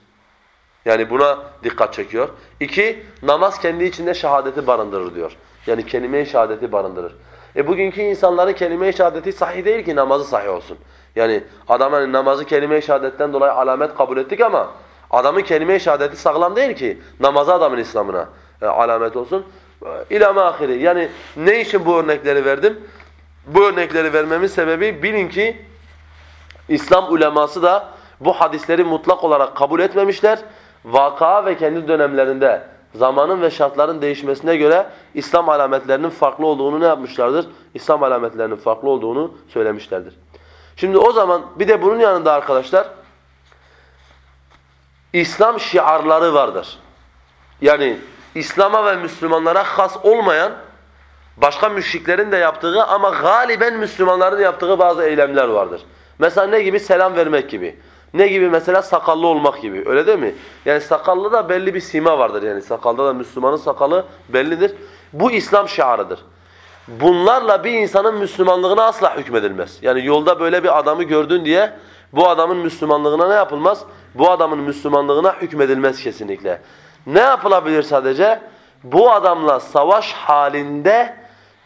Yani buna dikkat çekiyor. İki, namaz kendi içinde şehadeti barındırır diyor. Yani kelime-i şehadeti barındırır. E bugünkü insanların kelime-i şehadeti sahih değil ki namazı sahih olsun. Yani adam hani namazı kelime-i şehadetten dolayı alamet kabul ettik ama adamın kelime-i şehadeti sağlam değil ki namazı adamın İslam'ına e, alamet olsun. E, İlâ ahiri. Yani ne için bu örnekleri verdim? Bu örnekleri vermemin sebebi bilin ki İslam uleması da bu hadisleri mutlak olarak kabul etmemişler. Vaka ve kendi dönemlerinde zamanın ve şartların değişmesine göre İslam alametlerinin farklı olduğunu ne yapmışlardır? İslam alametlerinin farklı olduğunu söylemişlerdir. Şimdi o zaman bir de bunun yanında arkadaşlar İslam şiarları vardır. Yani İslam'a ve Müslümanlara has olmayan başka müşriklerin de yaptığı ama galiben Müslümanların yaptığı bazı eylemler vardır. Mesela ne gibi? Selam vermek gibi. Ne gibi mesela sakallı olmak gibi. Öyle değil mi? Yani sakallı da belli bir sima vardır yani. Sakalda da Müslümanın sakalı bellidir. Bu İslam şiarıdır. Bunlarla bir insanın Müslümanlığına asla hükmedilmez. Yani yolda böyle bir adamı gördün diye bu adamın Müslümanlığına ne yapılmaz? Bu adamın Müslümanlığına hükmedilmez kesinlikle. Ne yapılabilir sadece? Bu adamla savaş halinde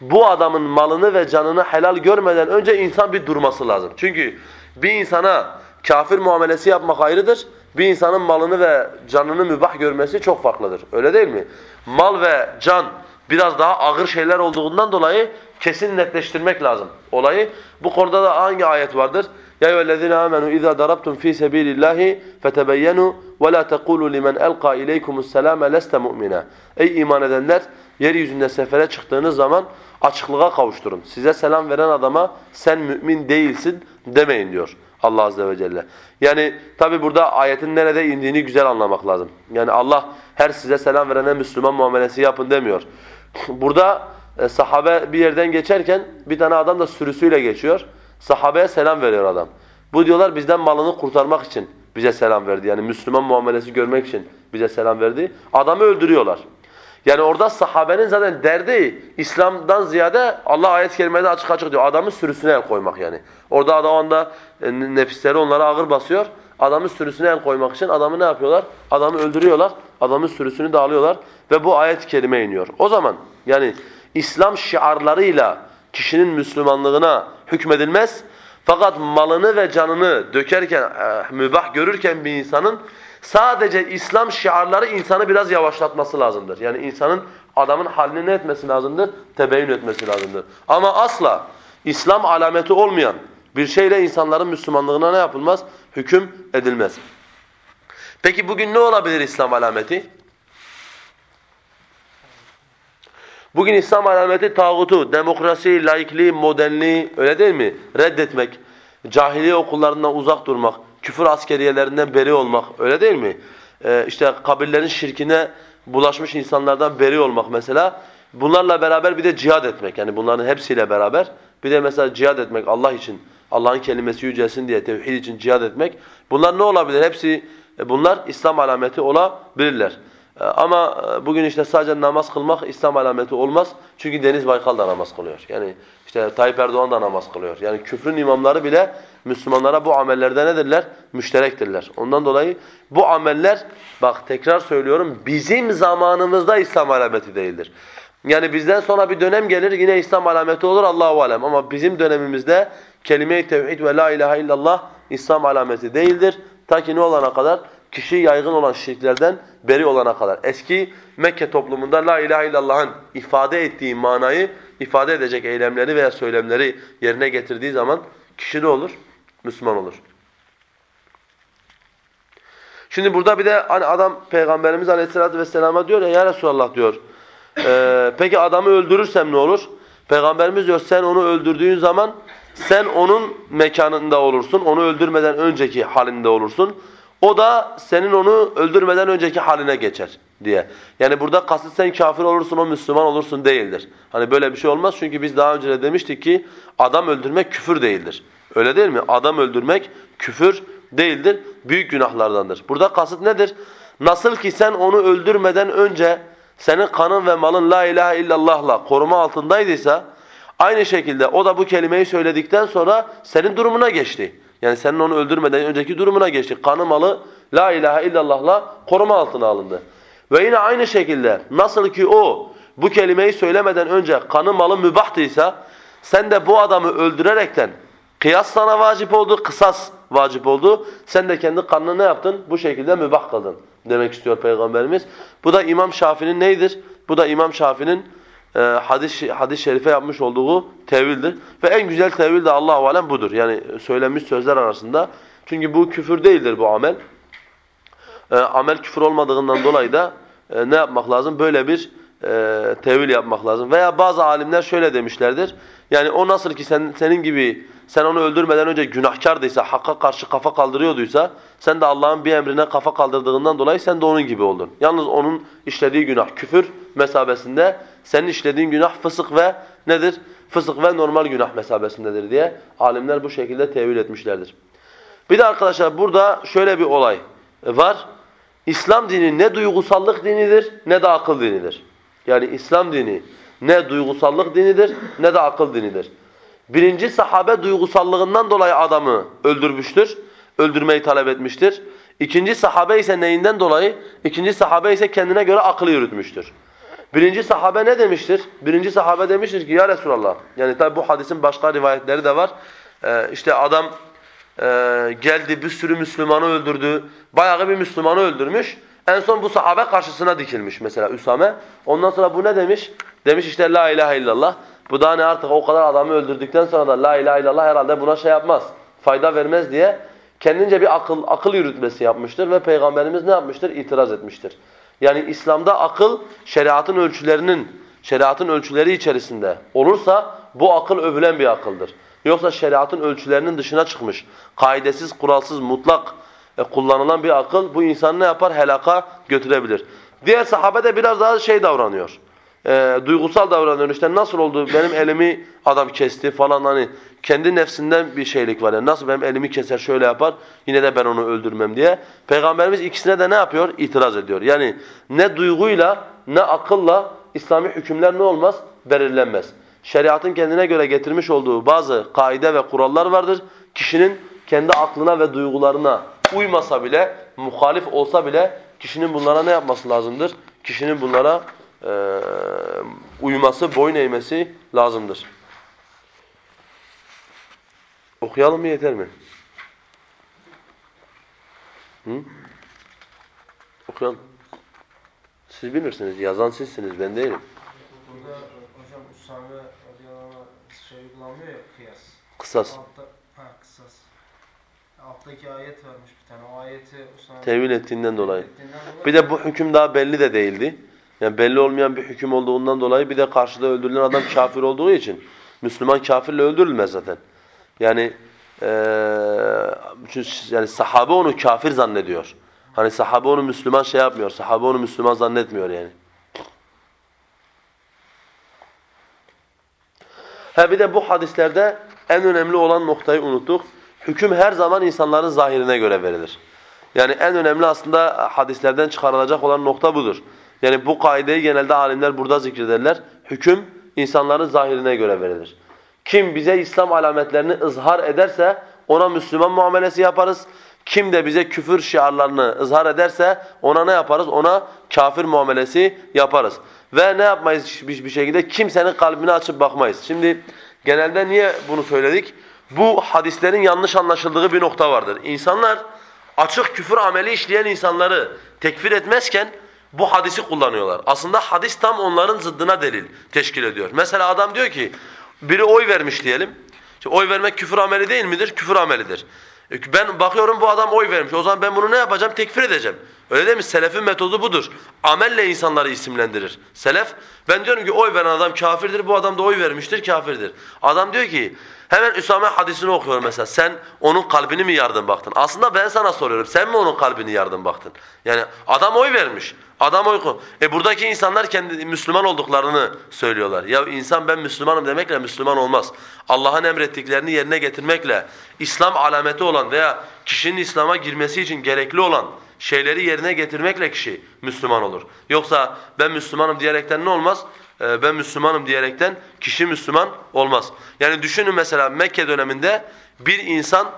bu adamın malını ve canını helal görmeden önce insan bir durması lazım. Çünkü bir insana kafir muamelesi yapmak ayrıdır. Bir insanın malını ve canını mübah görmesi çok farklıdır. Öyle değil mi? Mal ve can biraz daha ağır şeyler olduğundan dolayı kesin netleştirmek lazım olayı. Bu konuda da hangi ayet vardır? Ya eyyühellezine amenu iza darabtum fi sabilillahi fetebeyyenu ve la tekulu limen elqa ileykumusselame leste mu'mina. Ey iman edenler yeryüzünde sefere çıktığınız zaman açıklığa kavuşturun. Size selam veren adama sen mümin değilsin demeyin diyor Allah azze ve celle. Yani tabi burada ayetin nerede indiğini güzel anlamak lazım. Yani Allah her size selam verene Müslüman muamelesi yapın demiyor. [LAUGHS] Burada e, sahabe bir yerden geçerken bir tane adam da sürüsüyle geçiyor. Sahabeye selam veriyor adam. Bu diyorlar bizden malını kurtarmak için bize selam verdi. Yani Müslüman muamelesi görmek için bize selam verdi. Adamı öldürüyorlar. Yani orada sahabenin zaten derdi İslam'dan ziyade Allah ayet-i kerimede açık açık diyor. Adamın sürüsüne el koymak yani. Orada adam anda e, nefisleri onlara ağır basıyor. Adamın sürüsüne el koymak için adamı ne yapıyorlar? Adamı öldürüyorlar. Adamın sürüsünü dağılıyorlar ve bu ayet-i kerime iniyor. O zaman yani İslam şiarlarıyla kişinin Müslümanlığına hükmedilmez. Fakat malını ve canını dökerken, e, mübah görürken bir insanın sadece İslam şiarları insanı biraz yavaşlatması lazımdır. Yani insanın adamın halini ne etmesi lazımdır? Tebeyyün etmesi lazımdır. Ama asla İslam alameti olmayan bir şeyle insanların Müslümanlığına ne yapılmaz? Hüküm edilmez. Peki bugün ne olabilir İslam alameti? Bugün İslam alameti tağutu, demokrasi, laikliği, modernliği öyle değil mi? Reddetmek, cahiliye okullarından uzak durmak, küfür askeriyelerinden beri olmak öyle değil mi? Ee, işte kabirlerin şirkine bulaşmış insanlardan beri olmak mesela. Bunlarla beraber bir de cihad etmek yani bunların hepsiyle beraber. Bir de mesela cihad etmek Allah için, Allah'ın kelimesi yücelsin diye tevhid için cihad etmek. Bunlar ne olabilir? Hepsi e, bunlar İslam alameti olabilirler. E, ama e, bugün işte sadece namaz kılmak İslam alameti olmaz. Çünkü Deniz Baykal da namaz kılıyor. Yani işte Tayyip Erdoğan da namaz kılıyor. Yani küfrün imamları bile Müslümanlara bu amellerde nedirler? Müşterektirler. Ondan dolayı bu ameller bak tekrar söylüyorum bizim zamanımızda İslam alameti değildir. Yani bizden sonra bir dönem gelir yine İslam alameti olur Allahu alem ama bizim dönemimizde kelime-i tevhid ve la ilahe illallah İslam alameti değildir. Ta ki ne olana kadar? Kişi yaygın olan şirklerden beri olana kadar. Eski Mekke toplumunda la ilahe illallah'ın ifade ettiği manayı ifade edecek eylemleri veya söylemleri yerine getirdiği zaman kişi ne olur? Müslüman olur. Şimdi burada bir de hani adam Peygamberimiz Aleyhisselatü Vesselam'a diyor ya ya Resulallah diyor. E, peki adamı öldürürsem ne olur? Peygamberimiz diyor sen onu öldürdüğün zaman sen onun mekanında olursun. Onu öldürmeden önceki halinde olursun. O da senin onu öldürmeden önceki haline geçer diye. Yani burada kasıt sen kafir olursun, o Müslüman olursun değildir. Hani böyle bir şey olmaz çünkü biz daha önce de demiştik ki adam öldürmek küfür değildir. Öyle değil mi? Adam öldürmek küfür değildir, büyük günahlardandır. Burada kasıt nedir? Nasıl ki sen onu öldürmeden önce senin kanın ve malın la ilahe illallah'la koruma altındaydıysa aynı şekilde o da bu kelimeyi söyledikten sonra senin durumuna geçti. Yani senin onu öldürmeden önceki durumuna geçti. Kanı malı la ilahe illallah'la koruma altına alındı. Ve yine aynı şekilde nasıl ki o bu kelimeyi söylemeden önce kanı malı mübahtıysa sen de bu adamı öldürerekten kıyas sana vacip oldu, kısas vacip oldu. Sen de kendi kanını ne yaptın? Bu şekilde mübah kıldın demek istiyor Peygamberimiz. Bu da İmam Şafii'nin neydir? Bu da İmam Şafii'nin e, hadis hadis şerife yapmış olduğu tevildir. Ve en güzel tevil de Allahu alem budur. Yani söylenmiş sözler arasında. Çünkü bu küfür değildir bu amel. E, amel küfür olmadığından dolayı da e, ne yapmak lazım? Böyle bir e, tevil yapmak lazım. Veya bazı alimler şöyle demişlerdir. Yani o nasıl ki sen, senin gibi sen onu öldürmeden önce günahkardıysa, hakka karşı kafa kaldırıyorduysa sen de Allah'ın bir emrine kafa kaldırdığından dolayı sen de onun gibi oldun. Yalnız onun işlediği günah küfür mesabesinde, senin işlediğin günah fısık ve nedir? Fısık ve normal günah mesabesindedir diye alimler bu şekilde tevil etmişlerdir. Bir de arkadaşlar burada şöyle bir olay var. İslam dini ne duygusallık dinidir ne de akıl dinidir. Yani İslam dini ne duygusallık dinidir ne de akıl dinidir. Birinci sahabe duygusallığından dolayı adamı öldürmüştür. Öldürmeyi talep etmiştir. İkinci sahabe ise neyinden dolayı? İkinci sahabe ise kendine göre akıllı yürütmüştür. Birinci sahabe ne demiştir? Birinci sahabe demiştir ki ya Resulallah. Yani tabi bu hadisin başka rivayetleri de var. Ee, işte adam e, geldi bir sürü Müslümanı öldürdü. Bayağı bir Müslümanı öldürmüş. En son bu sahabe karşısına dikilmiş mesela Üsame. Ondan sonra bu ne demiş? Demiş işte la ilahe illallah. Bu da ne artık o kadar adamı öldürdükten sonra da la ilahe illallah herhalde buna şey yapmaz. Fayda vermez diye kendince bir akıl akıl yürütmesi yapmıştır ve peygamberimiz ne yapmıştır? İtiraz etmiştir. Yani İslam'da akıl şeriatın ölçülerinin şeriatın ölçüleri içerisinde olursa bu akıl övülen bir akıldır. Yoksa şeriatın ölçülerinin dışına çıkmış, kaidesiz, kuralsız, mutlak e, kullanılan bir akıl bu insanı ne yapar? Helaka götürebilir. Diğer sahabe de biraz daha şey davranıyor. E, duygusal davranıyor. İşte nasıl oldu benim elimi adam kesti falan hani kendi nefsinden bir şeylik var. Yani nasıl benim elimi keser şöyle yapar yine de ben onu öldürmem diye. Peygamberimiz ikisine de ne yapıyor? İtiraz ediyor. Yani ne duyguyla ne akılla İslami hükümler ne olmaz? Belirlenmez. Şeriatın kendine göre getirmiş olduğu bazı kaide ve kurallar vardır. Kişinin kendi aklına ve duygularına uymasa bile, muhalif olsa bile kişinin bunlara ne yapması lazımdır? Kişinin bunlara e, uyması, boyun eğmesi lazımdır. Okuyalım mı yeter mi? Hı? Okuyalım. Siz bilirsiniz, yazan sizsiniz, ben değilim. Burada hocam Usame şey uygulanmıyor ya kıyas. Kısas. Altta, ha kısas. Alttaki ayet vermiş bir tane. O ayeti Usame Tevil ettiğinden dolayı. ettiğinden dolayı- Bir de bu hüküm daha belli de değildi. Yani belli olmayan bir hüküm olduğundan dolayı bir de karşıda öldürülen adam kafir olduğu için Müslüman kafirle öldürülmez zaten. Yani çünkü yani sahabe onu kafir zannediyor. Hani sahabe onu Müslüman şey yapmıyor. Sahabe onu Müslüman zannetmiyor yani. Ha bir de bu hadislerde en önemli olan noktayı unuttuk. Hüküm her zaman insanların zahirine göre verilir. Yani en önemli aslında hadislerden çıkarılacak olan nokta budur. Yani bu kaideyi genelde alimler burada zikrederler. Hüküm insanların zahirine göre verilir. Kim bize İslam alametlerini ızhar ederse ona Müslüman muamelesi yaparız. Kim de bize küfür şiarlarını ızhar ederse ona ne yaparız? Ona kafir muamelesi yaparız. Ve ne yapmayız bir bir şekilde? Kimsenin kalbini açıp bakmayız. Şimdi genelde niye bunu söyledik? Bu hadislerin yanlış anlaşıldığı bir nokta vardır. İnsanlar açık küfür ameli işleyen insanları tekfir etmezken bu hadisi kullanıyorlar. Aslında hadis tam onların zıddına delil teşkil ediyor. Mesela adam diyor ki biri oy vermiş diyelim. Şimdi oy vermek küfür ameli değil midir? Küfür amelidir. E, Ben bakıyorum bu adam oy vermiş. O zaman ben bunu ne yapacağım? Tekfir edeceğim. Öyle değil mi? Selefin metodu budur. Amelle insanları isimlendirir. Selef, ben diyorum ki oy veren adam kafirdir, bu adam da oy vermiştir, kafirdir. Adam diyor ki, hemen Üsame hadisini okuyor mesela. Sen onun kalbini mi yardın baktın? Aslında ben sana soruyorum. Sen mi onun kalbini yardın baktın? Yani adam oy vermiş. Adam oy E buradaki insanlar kendi Müslüman olduklarını söylüyorlar. Ya insan ben Müslümanım demekle Müslüman olmaz. Allah'ın emrettiklerini yerine getirmekle İslam alameti olan veya kişinin İslam'a girmesi için gerekli olan şeyleri yerine getirmekle kişi Müslüman olur. Yoksa ben Müslümanım diyerekten ne olmaz? Ee, ben Müslümanım diyerekten kişi Müslüman olmaz. Yani düşünün mesela Mekke döneminde bir insan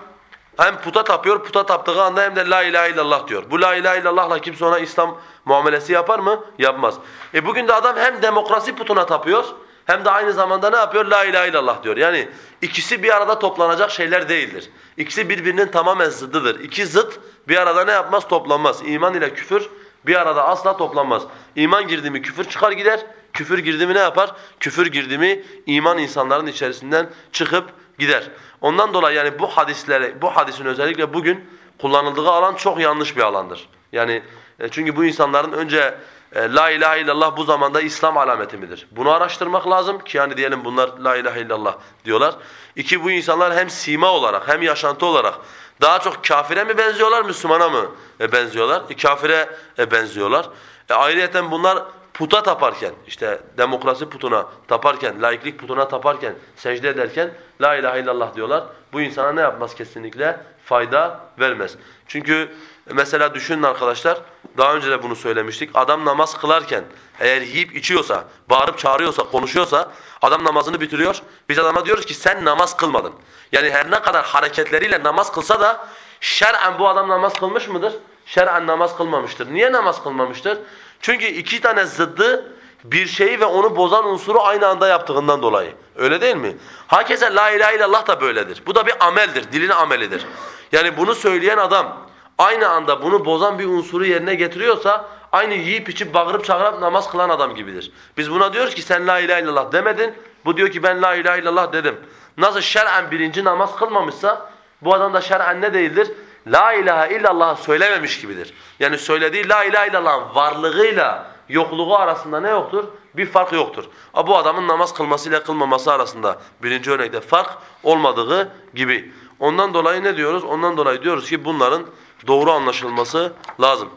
hem puta tapıyor, puta taptığı anda hem de la ilahe illallah diyor. Bu la ilahe illallahla kimse ona İslam muamelesi yapar mı? Yapmaz. E bugün de adam hem demokrasi putuna tapıyor hem de aynı zamanda ne yapıyor? La ilahe illallah diyor. Yani ikisi bir arada toplanacak şeyler değildir. İkisi birbirinin tamamen zıddıdır. İki zıt bir arada ne yapmaz? Toplanmaz. İman ile küfür bir arada asla toplanmaz. İman girdi mi küfür çıkar gider. Küfür girdi mi ne yapar? Küfür girdi mi iman insanların içerisinden çıkıp gider. Ondan dolayı yani bu hadislere, bu hadisin özellikle bugün kullanıldığı alan çok yanlış bir alandır. Yani e, çünkü bu insanların önce la ilahe illallah bu zamanda İslam alameti midir? Bunu araştırmak lazım ki yani diyelim bunlar la ilahe illallah diyorlar. İki bu insanlar hem sima olarak hem yaşantı olarak daha çok kafire mi benziyorlar, Müslümana mı e, benziyorlar? E, kafire e, benziyorlar. E, ayrıyeten bunlar puta taparken, işte demokrasi putuna taparken, laiklik putuna taparken, secde ederken la ilahe illallah diyorlar. Bu insana ne yapmaz kesinlikle? Fayda vermez. Çünkü mesela düşünün arkadaşlar, daha önce de bunu söylemiştik. Adam namaz kılarken eğer yiyip içiyorsa, bağırıp çağırıyorsa, konuşuyorsa adam namazını bitiriyor. Biz adama diyoruz ki sen namaz kılmadın. Yani her ne kadar hareketleriyle namaz kılsa da şer'en bu adam namaz kılmış mıdır? Şer'en namaz kılmamıştır. Niye namaz kılmamıştır? Çünkü iki tane zıddı bir şeyi ve onu bozan unsuru aynı anda yaptığından dolayı. Öyle değil mi? Hakeza la ilahe illallah da böyledir. Bu da bir ameldir, dilin amelidir. Yani bunu söyleyen adam aynı anda bunu bozan bir unsuru yerine getiriyorsa aynı yiyip içip bağırıp çağırıp namaz kılan adam gibidir. Biz buna diyoruz ki sen la ilahe illallah demedin. Bu diyor ki ben la ilahe illallah dedim. Nasıl şer'en birinci namaz kılmamışsa bu adam da şer'en ne değildir? La ilahe illallah söylememiş gibidir. Yani söylediği la ilahe illallah'ın varlığıyla yokluğu arasında ne yoktur? Bir fark yoktur. Ama bu adamın namaz kılmasıyla kılmaması arasında birinci örnekte fark olmadığı gibi. Ondan dolayı ne diyoruz? Ondan dolayı diyoruz ki bunların doğru anlaşılması lazım.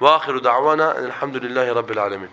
Ahiru da'vana elhamdülillahi rabbil alemin.